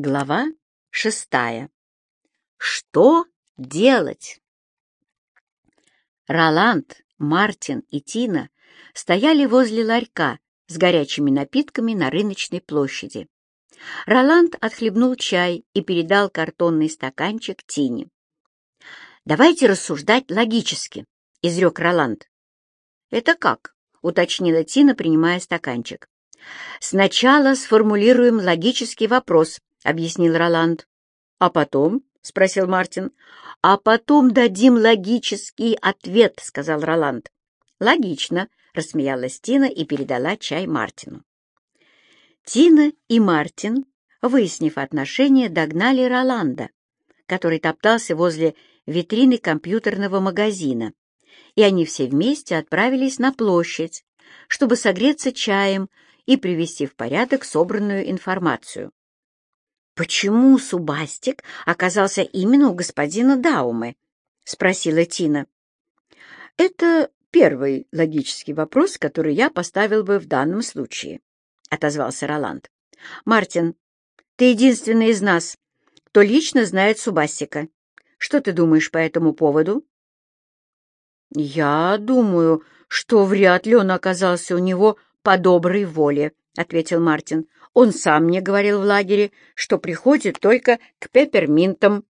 Глава шестая. Что делать? Роланд, Мартин и Тина стояли возле ларька с горячими напитками на рыночной площади. Роланд отхлебнул чай и передал картонный стаканчик Тине. «Давайте рассуждать логически», — изрек Роланд. «Это как?» — уточнила Тина, принимая стаканчик. «Сначала сформулируем логический вопрос», — объяснил Роланд. «А потом?» — спросил Мартин. «А потом дадим логический ответ», — сказал Роланд. «Логично», — рассмеялась Тина и передала чай Мартину. Тина и Мартин, выяснив отношения, догнали Роланда, который топтался возле витрины компьютерного магазина, и они все вместе отправились на площадь, чтобы согреться чаем и привести в порядок собранную информацию. «Почему Субастик оказался именно у господина Даумы?» — спросила Тина. «Это первый логический вопрос, который я поставил бы в данном случае», — отозвался Роланд. «Мартин, ты единственный из нас, кто лично знает Субастика. Что ты думаешь по этому поводу?» «Я думаю, что вряд ли он оказался у него по доброй воле», — ответил Мартин. «Он сам мне говорил в лагере, что приходит только к пепперминтам».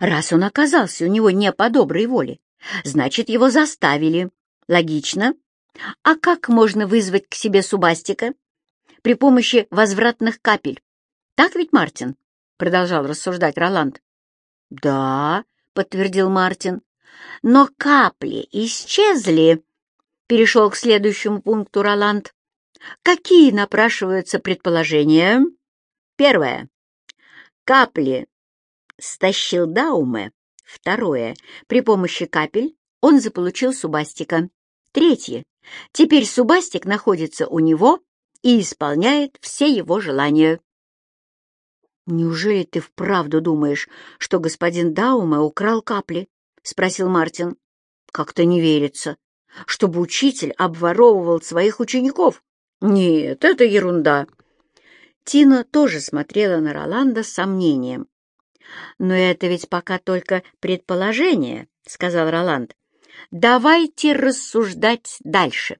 «Раз он оказался у него не по доброй воле, значит, его заставили. Логично. А как можно вызвать к себе Субастика? При помощи возвратных капель. Так ведь, Мартин?» — продолжал рассуждать Роланд. «Да», — подтвердил Мартин. «Но капли исчезли», — перешел к следующему пункту Роланд. «Какие напрашиваются предположения?» Первое. Капли стащил Дауме. Второе. При помощи капель он заполучил Субастика. Третье. Теперь Субастик находится у него и исполняет все его желания. «Неужели ты вправду думаешь, что господин Дауме украл капли?» — спросил Мартин. «Как-то не верится. Чтобы учитель обворовывал своих учеников? Нет, это ерунда». Тина тоже смотрела на Роланда с сомнением. «Но это ведь пока только предположение», — сказал Роланд. «Давайте рассуждать дальше».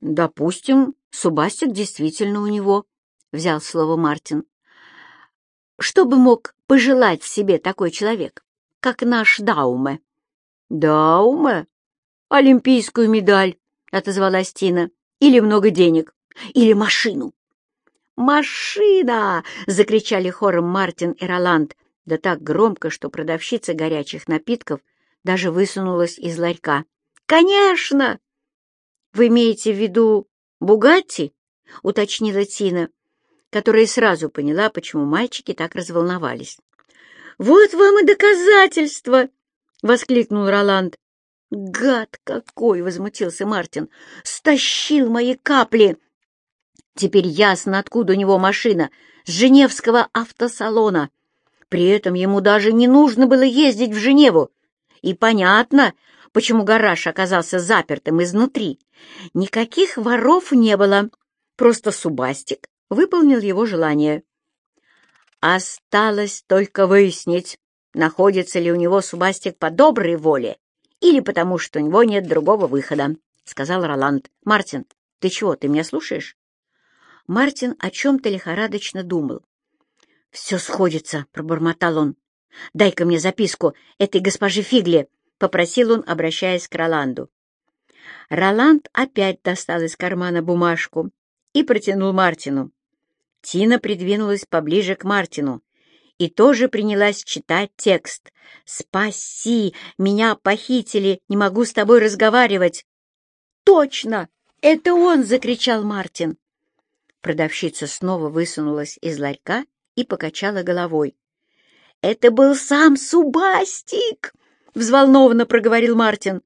«Допустим, Субастик действительно у него», — взял слово Мартин. Что бы мог пожелать себе такой человек, как наш Дауме? Дауме? Олимпийскую медаль, отозвалась Тина. Или много денег, или машину. «Машина!» — закричали хором Мартин и Роланд, да так громко, что продавщица горячих напитков даже высунулась из ларька. «Конечно!» «Вы имеете в виду Бугатти?» — уточнила Тина которая сразу поняла, почему мальчики так разволновались. «Вот вам и доказательство!» — воскликнул Роланд. «Гад какой!» — возмутился Мартин. «Стащил мои капли!» Теперь ясно, откуда у него машина, с Женевского автосалона. При этом ему даже не нужно было ездить в Женеву. И понятно, почему гараж оказался запертым изнутри. Никаких воров не было, просто Субастик выполнил его желание. Осталось только выяснить, находится ли у него Субастик по доброй воле или потому, что у него нет другого выхода, — сказал Роланд. — Мартин, ты чего, ты меня слушаешь? Мартин о чем-то лихорадочно думал. — Все сходится, — пробормотал он. — Дай-ка мне записку этой госпожи Фигли, — попросил он, обращаясь к Роланду. Роланд опять достал из кармана бумажку и протянул Мартину. Тина придвинулась поближе к Мартину и тоже принялась читать текст. «Спаси! Меня похитили! Не могу с тобой разговаривать!» «Точно! Это он!» — закричал Мартин. Продавщица снова высунулась из ларька и покачала головой. «Это был сам Субастик!» — взволнованно проговорил Мартин.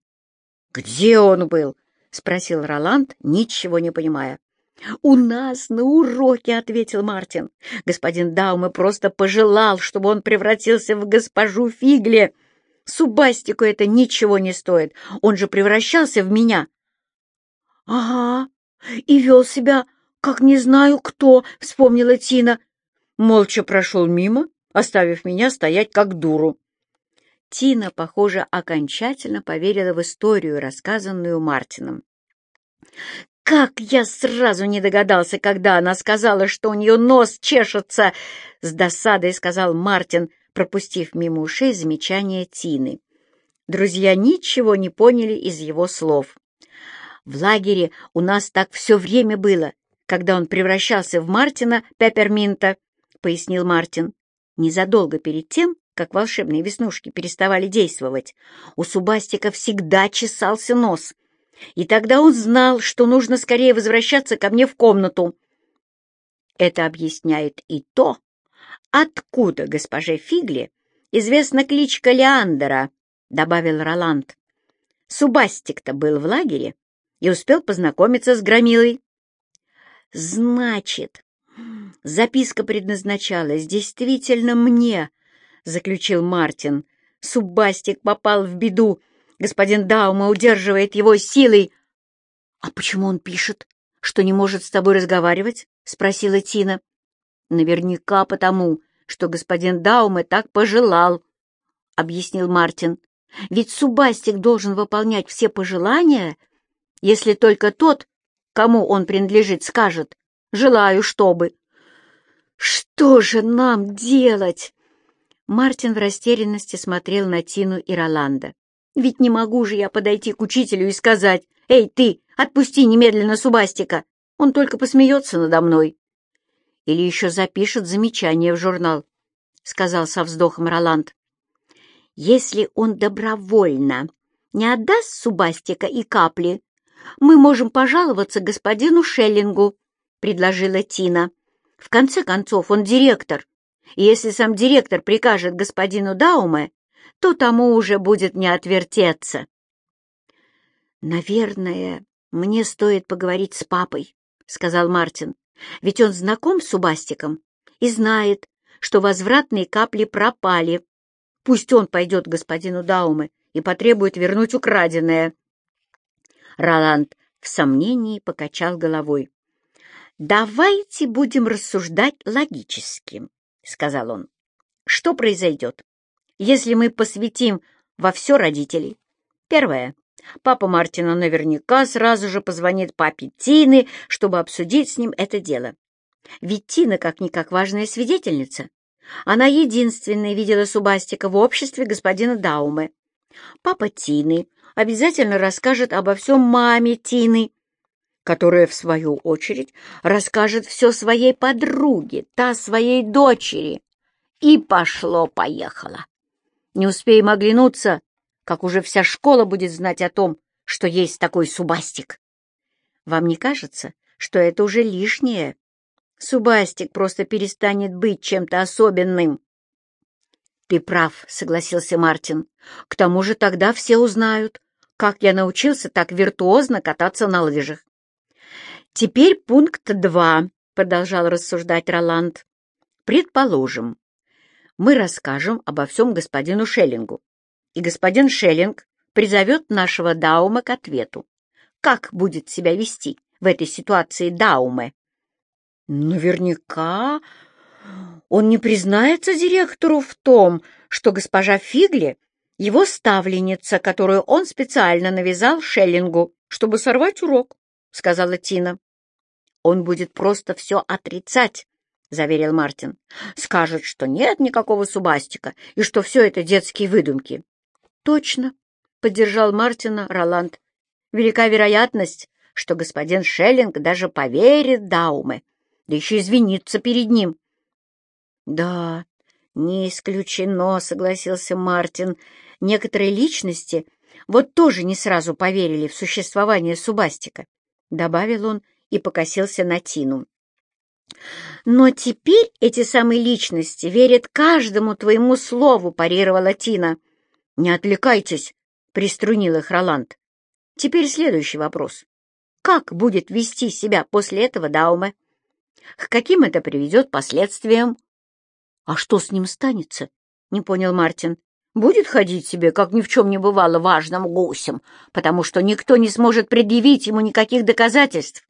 «Где он был?» — спросил Роланд, ничего не понимая. «У нас на уроке», — ответил Мартин. «Господин Дауме просто пожелал, чтобы он превратился в госпожу Фигле. Субастику это ничего не стоит. Он же превращался в меня». «Ага, и вел себя, как не знаю кто», — вспомнила Тина. молча прошел мимо, оставив меня стоять как дуру. Тина, похоже, окончательно поверила в историю, рассказанную Мартином. «Как я сразу не догадался, когда она сказала, что у нее нос чешется!» — с досадой сказал Мартин, пропустив мимо ушей замечание Тины. Друзья ничего не поняли из его слов. «В лагере у нас так все время было, когда он превращался в Мартина Пепперминта», — пояснил Мартин. Незадолго перед тем, как волшебные веснушки переставали действовать, у Субастика всегда чесался нос. И тогда он знал, что нужно скорее возвращаться ко мне в комнату. Это объясняет и то, откуда госпоже Фигли известна кличка Леандера, — добавил Роланд. Субастик-то был в лагере и успел познакомиться с Громилой. Значит, записка предназначалась действительно мне, заключил Мартин. Субастик попал в беду. Господин Даума удерживает его силой. — А почему он пишет, что не может с тобой разговаривать? — спросила Тина. — Наверняка потому, что господин Дауме так пожелал, — объяснил Мартин. — Ведь Субастик должен выполнять все пожелания, если только тот, кому он принадлежит, скажет «желаю, чтобы». «Что же нам делать?» Мартин в растерянности смотрел на Тину и Роланда. «Ведь не могу же я подойти к учителю и сказать, «Эй, ты, отпусти немедленно Субастика!» Он только посмеется надо мной. Или еще запишет замечание в журнал, — сказал со вздохом Роланд. Если он добровольно не отдаст Субастика и капли, мы можем пожаловаться господину Шеллингу, — предложила Тина. В конце концов, он директор, и если сам директор прикажет господину Дауме, то тому уже будет не отвертеться. «Наверное, мне стоит поговорить с папой», — сказал Мартин, «ведь он знаком с Убастиком и знает, что возвратные капли пропали. Пусть он пойдет к господину Дауме и потребует вернуть украденное». Роланд в сомнении покачал головой. «Давайте будем рассуждать логически», — сказал он. «Что произойдет, если мы посвятим во все родителей? Первое. Папа Мартина наверняка сразу же позвонит папе Тины, чтобы обсудить с ним это дело. Ведь Тина как-никак важная свидетельница. Она единственная видела Субастика в обществе господина Дауме. Папа Тины обязательно расскажет обо всем маме Тины, которая, в свою очередь, расскажет все своей подруге, та своей дочери. И пошло-поехало. Не успеем оглянуться, как уже вся школа будет знать о том, что есть такой Субастик. Вам не кажется, что это уже лишнее? Субастик просто перестанет быть чем-то особенным. «Ты прав», — согласился Мартин. «К тому же тогда все узнают, как я научился так виртуозно кататься на лыжах. «Теперь пункт два», — продолжал рассуждать Роланд. «Предположим, мы расскажем обо всем господину Шеллингу, и господин Шеллинг призовет нашего Даума к ответу. Как будет себя вести в этой ситуации Дауме?» «Наверняка он не признается директору в том, что госпожа Фигли — его ставленница, которую он специально навязал Шеллингу, чтобы сорвать урок», — сказала Тина. Он будет просто все отрицать, — заверил Мартин. Скажет, что нет никакого Субастика и что все это детские выдумки. Точно, — поддержал Мартина Роланд. Велика вероятность, что господин Шеллинг даже поверит Дауме, да еще извинится перед ним. Да, не исключено, — согласился Мартин. Некоторые личности вот тоже не сразу поверили в существование Субастика, — добавил он и покосился на Тину. «Но теперь эти самые личности верят каждому твоему слову», — парировала Тина. «Не отвлекайтесь», — приструнил их Роланд. «Теперь следующий вопрос. Как будет вести себя после этого Дауме? К каким это приведет последствиям?» «А что с ним станется?» — не понял Мартин. «Будет ходить себе, как ни в чем не бывало, важным гусем, потому что никто не сможет предъявить ему никаких доказательств.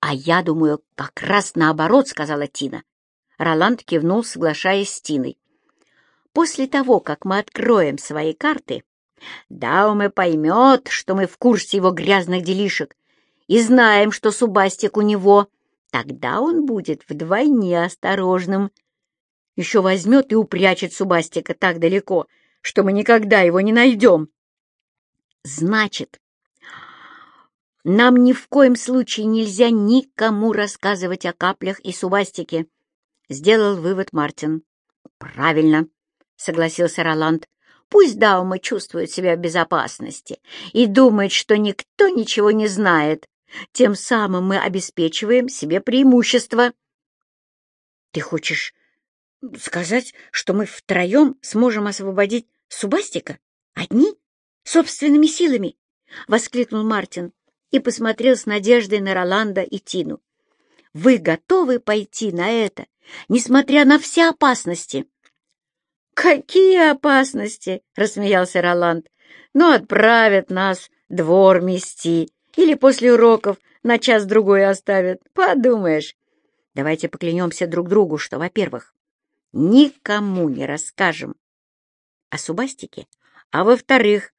«А я думаю, как раз наоборот», — сказала Тина. Роланд кивнул, соглашаясь с Тиной. «После того, как мы откроем свои карты, Дауме поймет, что мы в курсе его грязных делишек и знаем, что Субастик у него. Тогда он будет вдвойне осторожным. Еще возьмет и упрячет Субастика так далеко, что мы никогда его не найдем. Значит, нам ни в коем случае нельзя никому рассказывать о каплях и Субастике, — сделал вывод Мартин. Правильно, — согласился Роланд. Пусть Даума чувствует себя в безопасности и думает, что никто ничего не знает. Тем самым мы обеспечиваем себе преимущество. Ты хочешь сказать, что мы втроем сможем освободить Субастика? Одни? Собственными силами? — воскликнул Мартин и посмотрел с надеждой на Роланда и Тину. «Вы готовы пойти на это, несмотря на все опасности?» «Какие опасности?» — рассмеялся Роланд. «Ну, отправят нас двор мести или после уроков на час-другой оставят. Подумаешь. Давайте поклянемся друг другу, что, во-первых, никому не расскажем о Субастике, а во-вторых,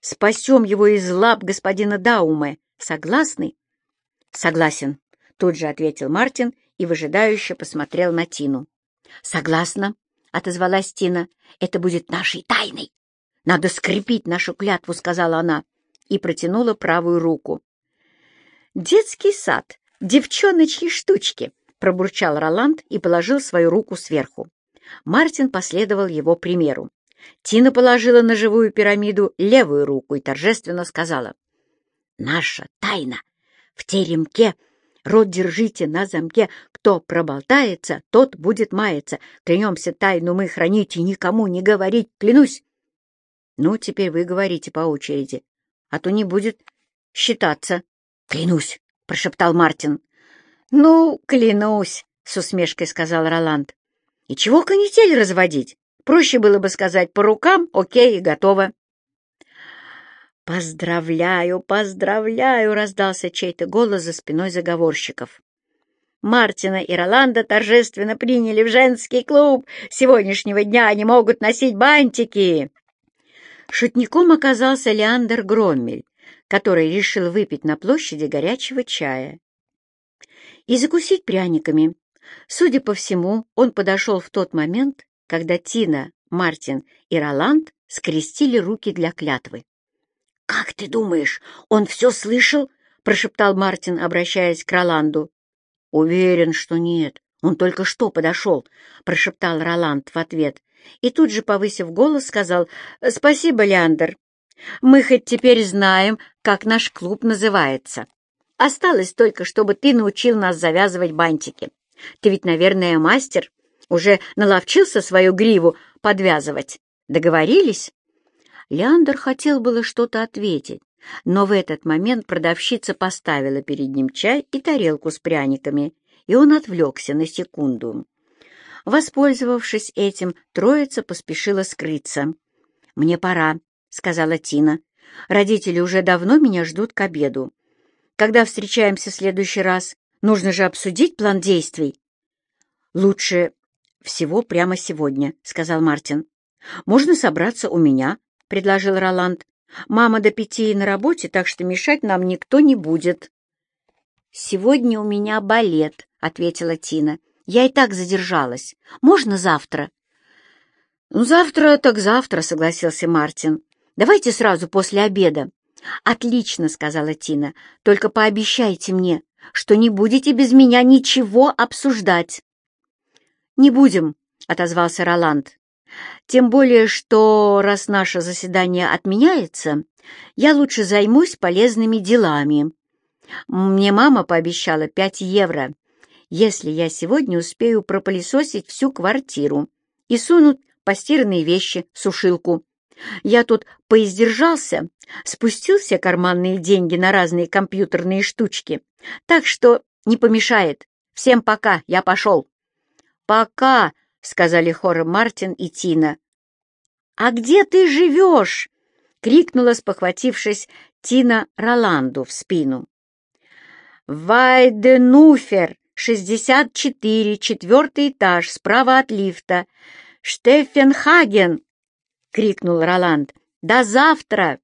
спасем его из лап господина Дауме. Согласны? Согласен, тут же ответил Мартин и выжидающе посмотрел на Тину. Согласна, отозвалась Тина. Это будет нашей тайной. Надо скрепить нашу клятву, сказала она и протянула правую руку. «Детский сад, девчоночьи штучки!» — пробурчал Роланд и положил свою руку сверху. Мартин последовал его примеру. Тина положила на живую пирамиду левую руку и торжественно сказала. «Наша тайна! В теремке! Рот держите на замке! Кто проболтается, тот будет маяться! Клянемся тайну мы хранить и никому не говорить! Клянусь!» «Ну, теперь вы говорите по очереди, а то не будет считаться!» «Клянусь!» — прошептал Мартин. «Ну, клянусь!» — с усмешкой сказал Роланд. «И чего канитель разводить? Проще было бы сказать по рукам, окей, готово. «Поздравляю, поздравляю!» — раздался чей-то голос за спиной заговорщиков. Мартина и Роланда торжественно приняли в женский клуб. Сегодняшнего дня они могут носить бантики. Шутником оказался Леандр Громмель, который решил выпить на площади горячего чая и закусить пряниками. Судя по всему, он подошел в тот момент, когда Тина, Мартин и Роланд скрестили руки для клятвы. «Как ты думаешь, он все слышал?» — прошептал Мартин, обращаясь к Роланду. «Уверен, что нет. Он только что подошел», — прошептал Роланд в ответ. И тут же, повысив голос, сказал «Спасибо, Леандр. Мы хоть теперь знаем, как наш клуб называется. Осталось только, чтобы ты научил нас завязывать бантики. Ты ведь, наверное, мастер?» Уже наловчился свою гриву подвязывать. Договорились?» Леандр хотел было что-то ответить, но в этот момент продавщица поставила перед ним чай и тарелку с пряниками, и он отвлекся на секунду. Воспользовавшись этим, троица поспешила скрыться. «Мне пора», — сказала Тина. «Родители уже давно меня ждут к обеду. Когда встречаемся в следующий раз, нужно же обсудить план действий». «Лучше всего прямо сегодня», — сказал Мартин. «Можно собраться у меня», — предложил Роланд. «Мама до пяти на работе, так что мешать нам никто не будет». «Сегодня у меня балет», — ответила Тина. «Я и так задержалась. Можно завтра?» «Ну, завтра так завтра», — согласился Мартин. «Давайте сразу после обеда». «Отлично», — сказала Тина. «Только пообещайте мне, что не будете без меня ничего обсуждать». «Не будем», — отозвался Роланд. «Тем более, что, раз наше заседание отменяется, я лучше займусь полезными делами. Мне мама пообещала пять евро, если я сегодня успею пропылесосить всю квартиру и сунуть постиранные вещи в сушилку. Я тут поиздержался, спустил все карманные деньги на разные компьютерные штучки, так что не помешает. Всем пока, я пошел. «Пока», — сказали хором Мартин и Тина. «А где ты живешь?» — крикнула, спохватившись, Тина Роланду в спину. «Вайденуфер!» — шестьдесят четыре, четвертый этаж, справа от лифта. Штеффенхаген!» — крикнул Роланд. «До завтра!»